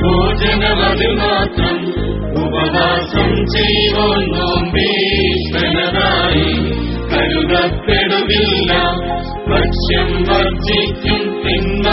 ഭോജനമതി മാത്രം ഉപവാസം ചെയ്യുവോൻ നോമ്പീശ്വരനായി കരുതപ്പെടുകില്ല ഭക്ഷ്യം വർജിക്കും തിന്മ